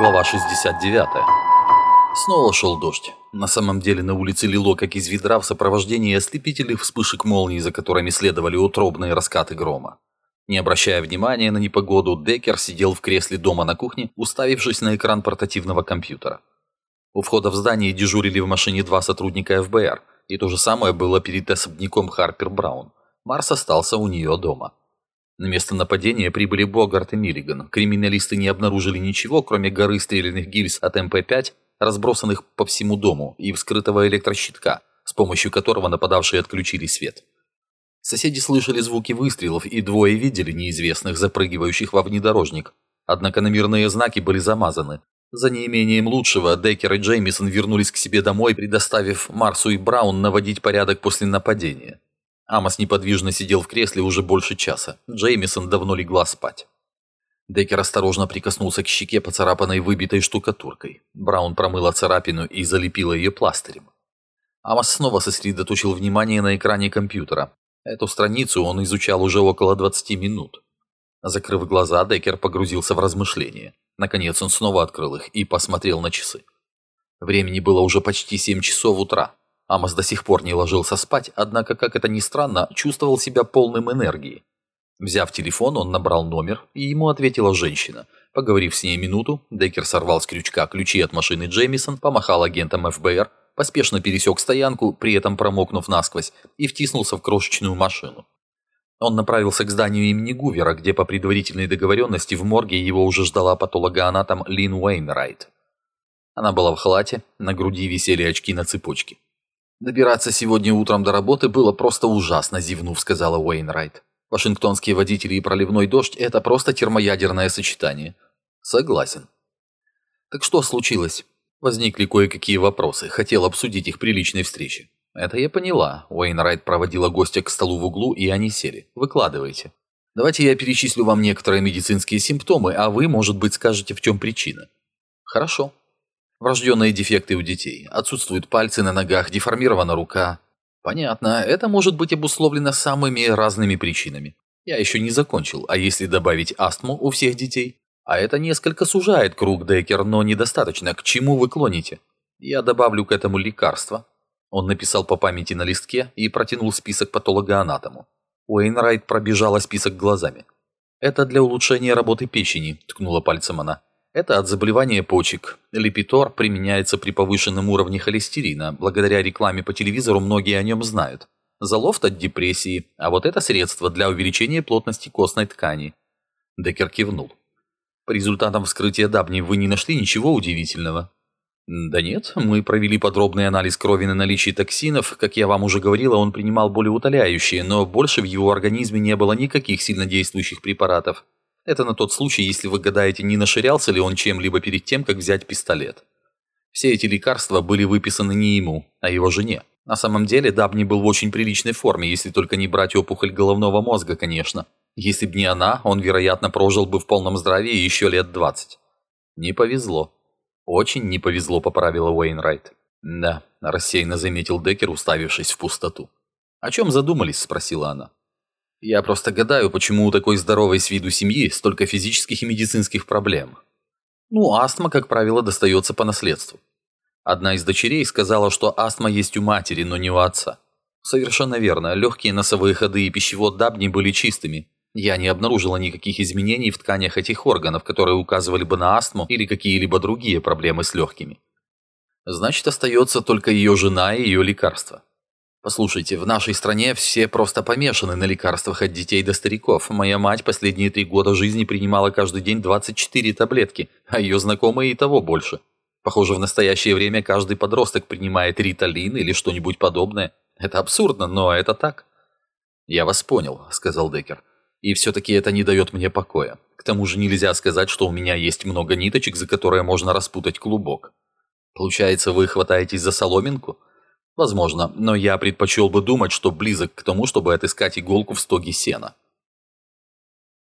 Глава 69. Снова шел дождь. На самом деле на улице лило, как из ведра, в сопровождении ослепительных вспышек молний, за которыми следовали утробные раскаты грома. Не обращая внимания на непогоду, Деккер сидел в кресле дома на кухне, уставившись на экран портативного компьютера. У входа в здание дежурили в машине два сотрудника ФБР, и то же самое было перед особняком Харпер Браун. Марс остался у нее дома. На место нападения прибыли Богарт и Миллиган. Криминалисты не обнаружили ничего, кроме горы стрелянных гильз от МП-5, разбросанных по всему дому, и вскрытого электрощитка, с помощью которого нападавшие отключили свет. Соседи слышали звуки выстрелов, и двое видели неизвестных, запрыгивающих во внедорожник. Однако номерные знаки были замазаны. За неимением лучшего Деккер и Джеймисон вернулись к себе домой, предоставив Марсу и Браун наводить порядок после нападения. Амос неподвижно сидел в кресле уже больше часа. Джеймисон давно легла спать. Деккер осторожно прикоснулся к щеке, поцарапанной выбитой штукатуркой. Браун промыла царапину и залепила ее пластырем. Амос снова сосредоточил внимание на экране компьютера. Эту страницу он изучал уже около 20 минут. Закрыв глаза, Деккер погрузился в размышления. Наконец он снова открыл их и посмотрел на часы. Времени было уже почти 7 часов утра. Амос до сих пор не ложился спать, однако, как это ни странно, чувствовал себя полным энергии. Взяв телефон, он набрал номер, и ему ответила женщина. Поговорив с ней минуту, Деккер сорвал с крючка ключи от машины Джеймисон, помахал агентам ФБР, поспешно пересек стоянку, при этом промокнув насквозь, и втиснулся в крошечную машину. Он направился к зданию имени Гувера, где по предварительной договоренности в морге его уже ждала патологоанатом Лин Уэйнрайт. Она была в халате, на груди висели очки на цепочке. «Добираться сегодня утром до работы было просто ужасно», – зевнув, сказала Уэйнрайт. «Вашингтонские водители и проливной дождь – это просто термоядерное сочетание». «Согласен». «Так что случилось?» Возникли кое-какие вопросы. Хотел обсудить их при личной встрече. «Это я поняла». Уэйнрайт проводила гостя к столу в углу, и они сели. «Выкладывайте». «Давайте я перечислю вам некоторые медицинские симптомы, а вы, может быть, скажете, в чем причина». «Хорошо». Врожденные дефекты у детей. Отсутствуют пальцы на ногах, деформирована рука. Понятно, это может быть обусловлено самыми разными причинами. Я еще не закончил, а если добавить астму у всех детей? А это несколько сужает круг Деккер, но недостаточно. К чему вы клоните? Я добавлю к этому лекарство. Он написал по памяти на листке и протянул список патологоанатому. Уэйнрайт пробежала список глазами. «Это для улучшения работы печени», – ткнула пальцем она. Это от заболевания почек. Лепитор применяется при повышенном уровне холестерина. Благодаря рекламе по телевизору многие о нем знают. Залофт от депрессии, а вот это средство для увеличения плотности костной ткани. Деккер кивнул. По результатам вскрытия Дабни вы не нашли ничего удивительного? Да нет, мы провели подробный анализ крови на наличие токсинов. Как я вам уже говорила, он принимал болеутоляющие, но больше в его организме не было никаких сильнодействующих препаратов. Это на тот случай, если вы гадаете, не наширялся ли он чем-либо перед тем, как взять пистолет. Все эти лекарства были выписаны не ему, а его жене. На самом деле Дабни был в очень приличной форме, если только не брать опухоль головного мозга, конечно. Если б не она, он, вероятно, прожил бы в полном здравии еще лет 20. Не повезло. Очень не повезло, поправила Уэйнрайт. Да, рассеянно заметил Деккер, уставившись в пустоту. «О чем задумались?» – спросила она. Я просто гадаю, почему у такой здоровой с виду семьи столько физических и медицинских проблем. Ну, астма, как правило, достается по наследству. Одна из дочерей сказала, что астма есть у матери, но не у отца. Совершенно верно, легкие носовые ходы и пищевод Дабни были чистыми. Я не обнаружила никаких изменений в тканях этих органов, которые указывали бы на астму или какие-либо другие проблемы с легкими. Значит, остается только ее жена и ее лекарства. Послушайте, в нашей стране все просто помешаны на лекарствах от детей до стариков. Моя мать последние три года жизни принимала каждый день 24 таблетки, а ее знакомые и того больше. Похоже, в настоящее время каждый подросток принимает риталин или что-нибудь подобное. Это абсурдно, но это так. «Я вас понял», — сказал Деккер. «И все-таки это не дает мне покоя. К тому же нельзя сказать, что у меня есть много ниточек, за которые можно распутать клубок. Получается, вы хватаетесь за соломинку?» Возможно, но я предпочел бы думать, что близок к тому, чтобы отыскать иголку в стоге сена.